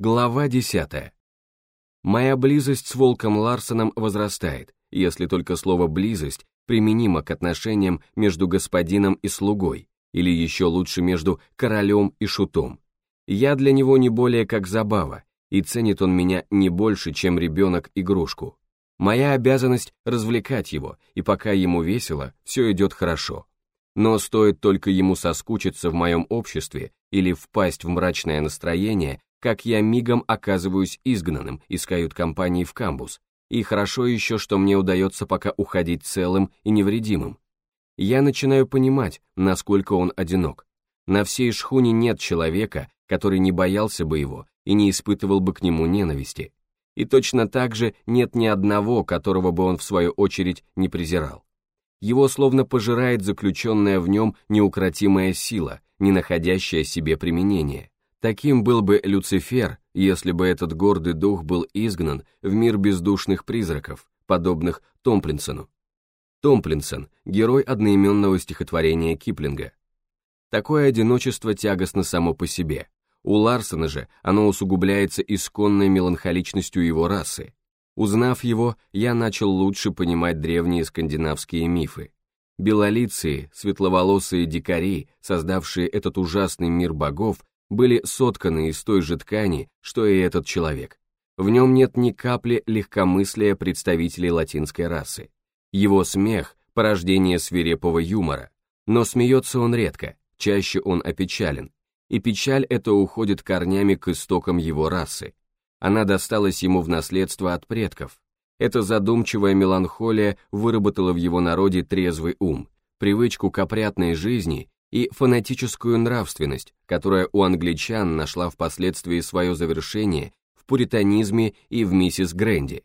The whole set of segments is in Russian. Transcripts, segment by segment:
Глава 10. Моя близость с Волком Ларсоном возрастает, если только слово «близость» применимо к отношениям между господином и слугой, или еще лучше между королем и шутом. Я для него не более как забава, и ценит он меня не больше, чем ребенок игрушку. Моя обязанность развлекать его, и пока ему весело, все идет хорошо. Но стоит только ему соскучиться в моем обществе или впасть в мрачное настроение, как я мигом оказываюсь изгнанным из кают-компании в камбус, и хорошо еще, что мне удается пока уходить целым и невредимым. Я начинаю понимать, насколько он одинок. На всей шхуне нет человека, который не боялся бы его и не испытывал бы к нему ненависти. И точно так же нет ни одного, которого бы он в свою очередь не презирал. Его словно пожирает заключенная в нем неукротимая сила, не находящая себе применения. Таким был бы Люцифер, если бы этот гордый дух был изгнан в мир бездушных призраков, подобных Томплинсону. Томплинсон – герой одноименного стихотворения Киплинга. Такое одиночество тягостно само по себе. У Ларсона же оно усугубляется исконной меланхоличностью его расы. Узнав его, я начал лучше понимать древние скандинавские мифы. Белолицые, светловолосые дикари, создавшие этот ужасный мир богов, были сотканы из той же ткани, что и этот человек. В нем нет ни капли легкомыслия представителей латинской расы. Его смех – порождение свирепого юмора, но смеется он редко, чаще он опечален, и печаль эта уходит корнями к истокам его расы. Она досталась ему в наследство от предков. Эта задумчивая меланхолия выработала в его народе трезвый ум, привычку к опрятной жизни и фанатическую нравственность, которая у англичан нашла впоследствии свое завершение в пуританизме и в миссис Грэнди.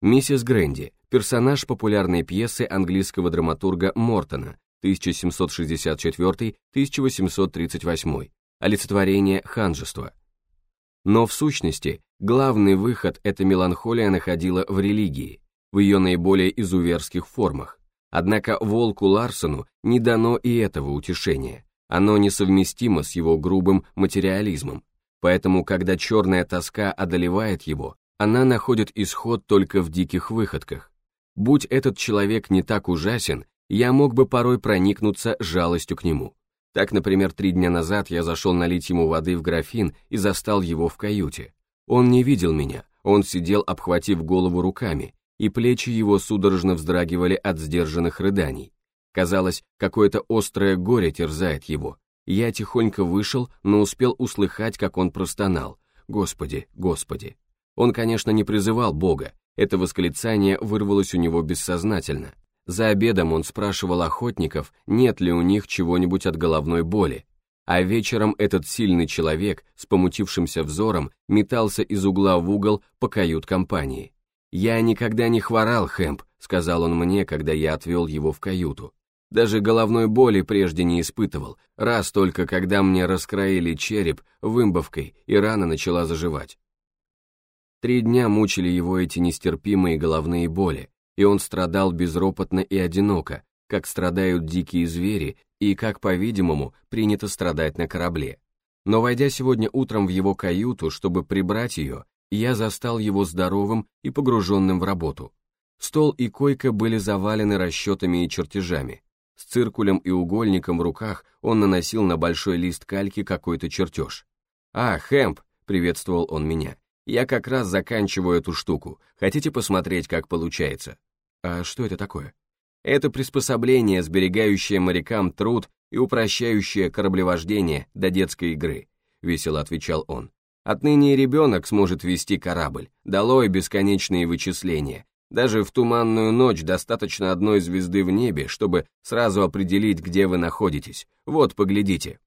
Миссис Грэнди – персонаж популярной пьесы английского драматурга Мортона 1764-1838, олицетворение ханжества. Но в сущности, главный выход эта меланхолия находила в религии, в ее наиболее изуверских формах, Однако волку Ларсону не дано и этого утешения. Оно несовместимо с его грубым материализмом. Поэтому, когда черная тоска одолевает его, она находит исход только в диких выходках. Будь этот человек не так ужасен, я мог бы порой проникнуться жалостью к нему. Так, например, три дня назад я зашел налить ему воды в графин и застал его в каюте. Он не видел меня, он сидел, обхватив голову руками, и плечи его судорожно вздрагивали от сдержанных рыданий. Казалось, какое-то острое горе терзает его. Я тихонько вышел, но успел услыхать, как он простонал. «Господи, Господи!» Он, конечно, не призывал Бога, это восклицание вырвалось у него бессознательно. За обедом он спрашивал охотников, нет ли у них чего-нибудь от головной боли, а вечером этот сильный человек с помутившимся взором метался из угла в угол по кают-компании. «Я никогда не хворал, Хэмп», — сказал он мне, когда я отвел его в каюту. Даже головной боли прежде не испытывал, раз только когда мне раскроили череп вымбовкой и рана начала заживать. Три дня мучили его эти нестерпимые головные боли, и он страдал безропотно и одиноко, как страдают дикие звери и как, по-видимому, принято страдать на корабле. Но войдя сегодня утром в его каюту, чтобы прибрать ее, я застал его здоровым и погруженным в работу. Стол и койка были завалены расчетами и чертежами. С циркулем и угольником в руках он наносил на большой лист кальки какой-то чертеж. «А, Хэмп!» — приветствовал он меня. «Я как раз заканчиваю эту штуку. Хотите посмотреть, как получается?» «А что это такое?» «Это приспособление, сберегающее морякам труд и упрощающее кораблевождение до детской игры», — весело отвечал он. Отныне ребенок сможет вести корабль, долой бесконечные вычисления. Даже в туманную ночь достаточно одной звезды в небе, чтобы сразу определить, где вы находитесь. Вот, поглядите.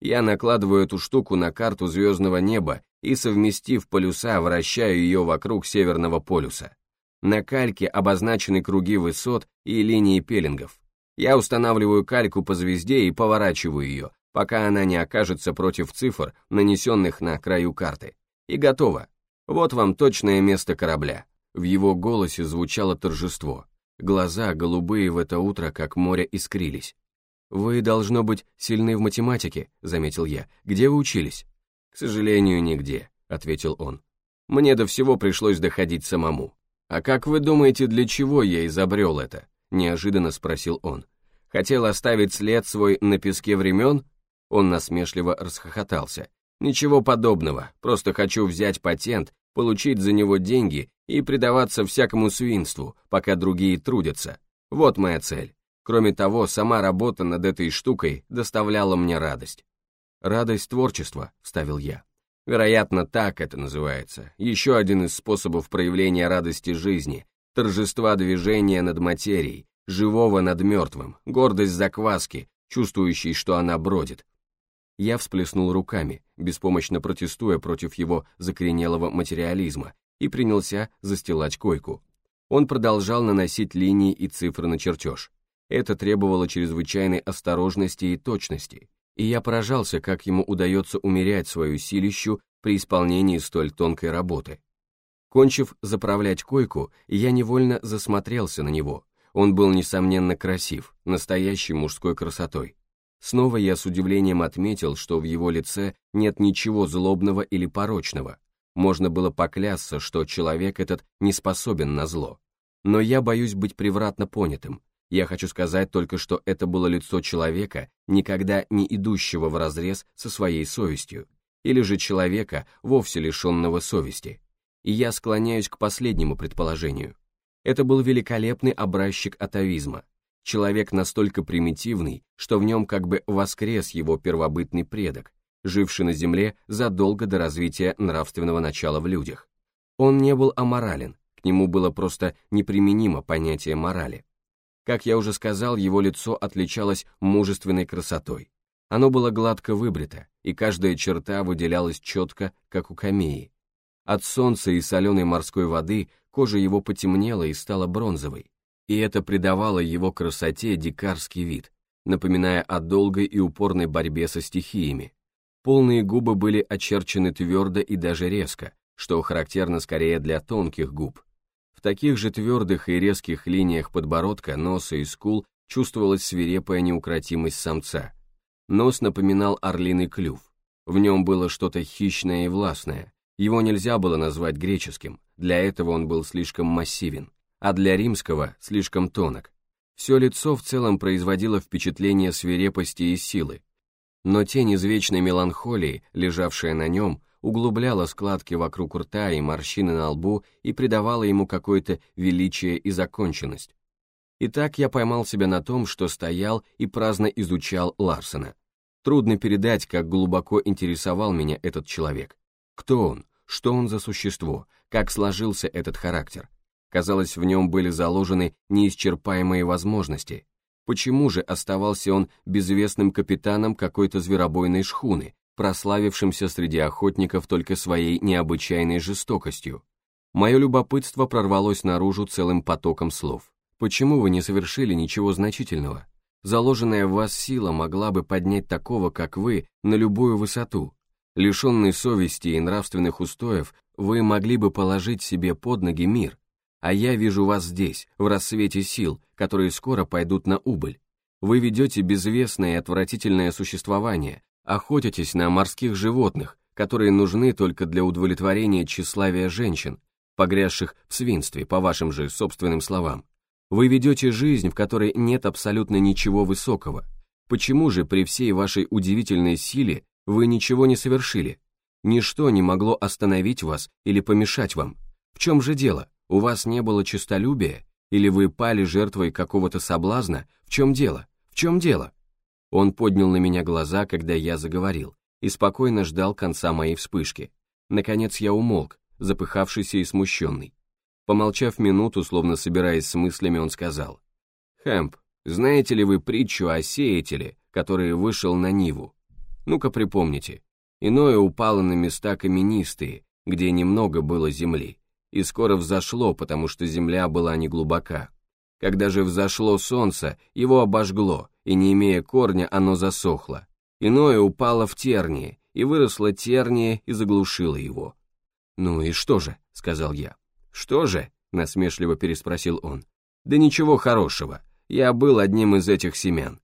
Я накладываю эту штуку на карту звездного неба и, совместив полюса, вращаю ее вокруг Северного полюса. На кальке обозначены круги высот и линии пеленгов. Я устанавливаю кальку по звезде и поворачиваю ее, пока она не окажется против цифр, нанесенных на краю карты. И готово. Вот вам точное место корабля. В его голосе звучало торжество. Глаза, голубые в это утро, как море, искрились. «Вы, должно быть, сильны в математике», — заметил я. «Где вы учились?» «К сожалению, нигде. — ответил он. «Мне до всего пришлось доходить самому». «А как вы думаете, для чего я изобрел это?» — неожиданно спросил он. «Хотел оставить след свой на песке времен?» Он насмешливо расхохотался. «Ничего подобного, просто хочу взять патент, получить за него деньги и предаваться всякому свинству, пока другие трудятся. Вот моя цель. Кроме того, сама работа над этой штукой доставляла мне радость». «Радость творчества», — вставил я. Вероятно, так это называется. Еще один из способов проявления радости жизни, торжества движения над материей, живого над мертвым, гордость закваски, чувствующей, что она бродит. Я всплеснул руками, беспомощно протестуя против его закоренелого материализма, и принялся застилать койку. Он продолжал наносить линии и цифры на чертеж. Это требовало чрезвычайной осторожности и точности, и я поражался, как ему удается умерять свою силищу при исполнении столь тонкой работы. Кончив заправлять койку, я невольно засмотрелся на него. Он был, несомненно, красив, настоящей мужской красотой. Снова я с удивлением отметил, что в его лице нет ничего злобного или порочного. Можно было поклясться, что человек этот не способен на зло. Но я боюсь быть превратно понятым, я хочу сказать только, что это было лицо человека, никогда не идущего вразрез со своей совестью, или же человека, вовсе лишенного совести. И я склоняюсь к последнему предположению. Это был великолепный образчик атовизма, человек настолько примитивный, что в нем как бы воскрес его первобытный предок, живший на земле задолго до развития нравственного начала в людях. Он не был аморален, к нему было просто неприменимо понятие морали. Как я уже сказал, его лицо отличалось мужественной красотой. Оно было гладко выбрито, и каждая черта выделялась четко, как у камеи. От солнца и соленой морской воды кожа его потемнела и стала бронзовой, и это придавало его красоте дикарский вид, напоминая о долгой и упорной борьбе со стихиями. Полные губы были очерчены твердо и даже резко, что характерно скорее для тонких губ, в таких же твердых и резких линиях подбородка, носа и скул чувствовалась свирепая неукротимость самца. Нос напоминал орлиный клюв. В нем было что-то хищное и властное. Его нельзя было назвать греческим, для этого он был слишком массивен, а для римского слишком тонок. Все лицо в целом производило впечатление свирепости и силы, но тень извечной меланхолии, лежавшая на нем, углубляла складки вокруг рта и морщины на лбу и придавала ему какое-то величие и законченность. И так я поймал себя на том, что стоял и праздно изучал Ларсена. Трудно передать, как глубоко интересовал меня этот человек. Кто он? Что он за существо? Как сложился этот характер? Казалось, в нем были заложены неисчерпаемые возможности. Почему же оставался он безвестным капитаном какой-то зверобойной шхуны, прославившимся среди охотников только своей необычайной жестокостью. Мое любопытство прорвалось наружу целым потоком слов. Почему вы не совершили ничего значительного? Заложенная в вас сила могла бы поднять такого, как вы, на любую высоту. Лишенный совести и нравственных устоев, вы могли бы положить себе под ноги мир. А я вижу вас здесь, в рассвете сил, которые скоро пойдут на убыль. Вы ведете безвестное и отвратительное существование, охотитесь на морских животных, которые нужны только для удовлетворения тщеславия женщин, погрязших в свинстве, по вашим же собственным словам. Вы ведете жизнь, в которой нет абсолютно ничего высокого. Почему же при всей вашей удивительной силе вы ничего не совершили? Ничто не могло остановить вас или помешать вам. В чем же дело? У вас не было честолюбия? Или вы пали жертвой какого-то соблазна? В чем дело? В чем дело? Он поднял на меня глаза, когда я заговорил, и спокойно ждал конца моей вспышки. Наконец я умолк, запыхавшийся и смущенный. Помолчав минуту, словно собираясь с мыслями, он сказал. «Хэмп, знаете ли вы притчу о сеятеле, который вышел на Ниву? Ну-ка припомните. Иное упало на места каменистые, где немного было земли, и скоро взошло, потому что земля была неглубока. Когда же взошло солнце, его обожгло, и не имея корня, оно засохло. Иное упало в тернии, и выросло терние и заглушило его. «Ну и что же?» — сказал я. «Что же?» — насмешливо переспросил он. «Да ничего хорошего. Я был одним из этих семян».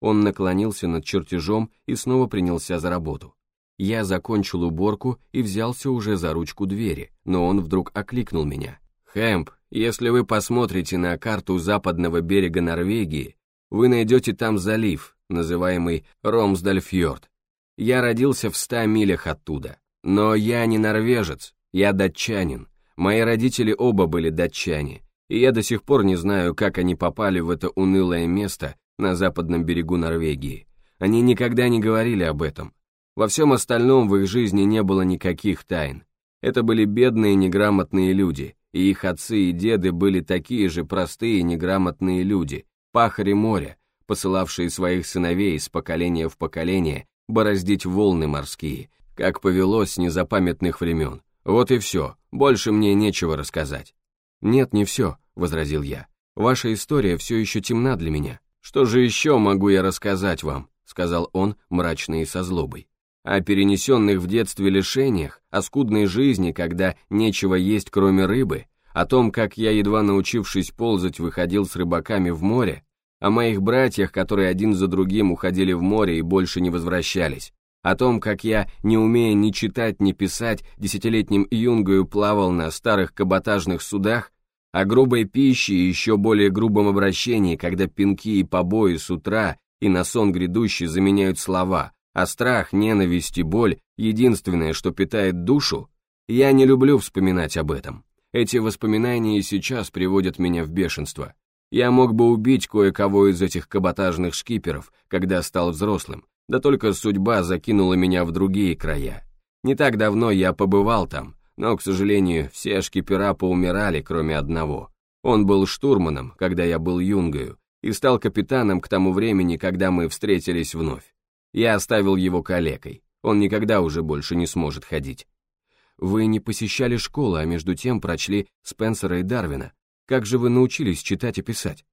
Он наклонился над чертежом и снова принялся за работу. Я закончил уборку и взялся уже за ручку двери, но он вдруг окликнул меня. «Хэмп, если вы посмотрите на карту западного берега Норвегии, вы найдете там залив, называемый Ромсдальфьорд. Я родился в ста милях оттуда. Но я не норвежец, я датчанин. Мои родители оба были датчане, и я до сих пор не знаю, как они попали в это унылое место на западном берегу Норвегии. Они никогда не говорили об этом. Во всем остальном в их жизни не было никаких тайн. Это были бедные неграмотные люди, и их отцы и деды были такие же простые неграмотные люди, пахари моря, посылавшие своих сыновей из поколения в поколение бороздить волны морские, как повелось с незапамятных времен. Вот и все, больше мне нечего рассказать. Нет, не все, возразил я. Ваша история все еще темна для меня. Что же еще могу я рассказать вам, сказал он, мрачно и со злобой. О перенесенных в детстве лишениях, о скудной жизни, когда нечего есть кроме рыбы, о том, как я, едва научившись ползать, выходил с рыбаками в море, о моих братьях, которые один за другим уходили в море и больше не возвращались, о том, как я, не умея ни читать, ни писать, десятилетним юнгою плавал на старых каботажных судах, о грубой пище и еще более грубом обращении, когда пинки и побои с утра и на сон грядущий заменяют слова, а страх, ненависть и боль — единственное, что питает душу, я не люблю вспоминать об этом. Эти воспоминания и сейчас приводят меня в бешенство. Я мог бы убить кое-кого из этих каботажных шкиперов, когда стал взрослым, да только судьба закинула меня в другие края. Не так давно я побывал там, но, к сожалению, все шкипера поумирали, кроме одного. Он был штурманом, когда я был юнгою, и стал капитаном к тому времени, когда мы встретились вновь. Я оставил его калекой, он никогда уже больше не сможет ходить. Вы не посещали школу, а между тем прочли Спенсера и Дарвина. Как же вы научились читать и писать?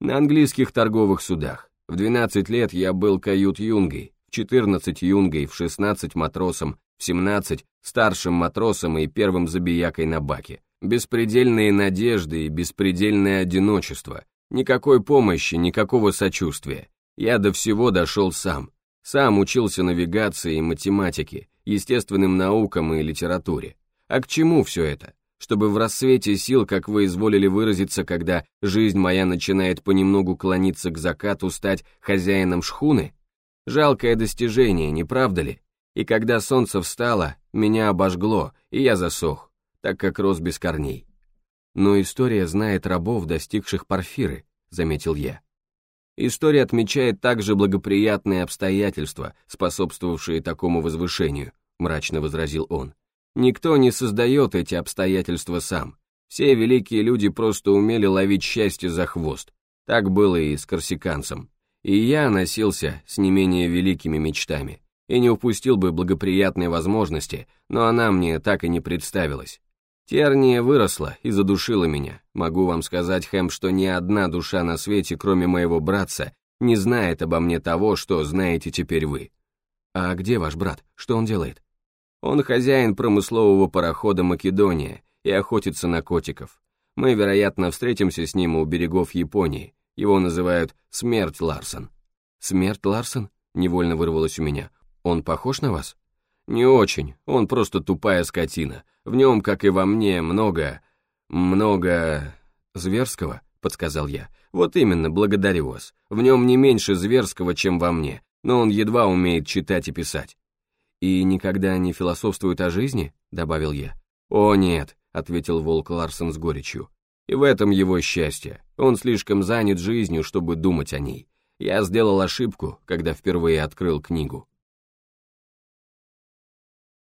На английских торговых судах. В 12 лет я был кают-юнгой, в 14 юнгой, в 16 матросом, в 17 старшим матросом и первым забиякой на баке. Беспредельные надежды и беспредельное одиночество. Никакой помощи, никакого сочувствия. Я до всего дошел сам. Сам учился навигации и математике, естественным наукам и литературе. А к чему все это? чтобы в рассвете сил, как вы изволили выразиться, когда жизнь моя начинает понемногу клониться к закату, стать хозяином шхуны? Жалкое достижение, не правда ли? И когда солнце встало, меня обожгло, и я засох, так как рос без корней. Но история знает рабов, достигших парфиры, заметил я. История отмечает также благоприятные обстоятельства, способствовавшие такому возвышению, мрачно возразил он. Никто не создает эти обстоятельства сам. Все великие люди просто умели ловить счастье за хвост. Так было и с корсиканцем. И я носился с не менее великими мечтами. И не упустил бы благоприятной возможности, но она мне так и не представилась. Терния выросла и задушила меня. Могу вам сказать, Хэм, что ни одна душа на свете, кроме моего братца, не знает обо мне того, что знаете теперь вы. А где ваш брат? Что он делает? Он хозяин промыслового парохода «Македония» и охотится на котиков. Мы, вероятно, встретимся с ним у берегов Японии. Его называют Смерть Ларсон. Смерть Ларсон? Невольно вырвалось у меня. Он похож на вас? Не очень, он просто тупая скотина. В нем, как и во мне, много... много... зверского, подсказал я. Вот именно, благодарю вас. В нем не меньше зверского, чем во мне, но он едва умеет читать и писать. «И никогда не философствует о жизни?» — добавил я. «О, нет», — ответил Волк Ларсон с горечью. «И в этом его счастье. Он слишком занят жизнью, чтобы думать о ней. Я сделал ошибку, когда впервые открыл книгу».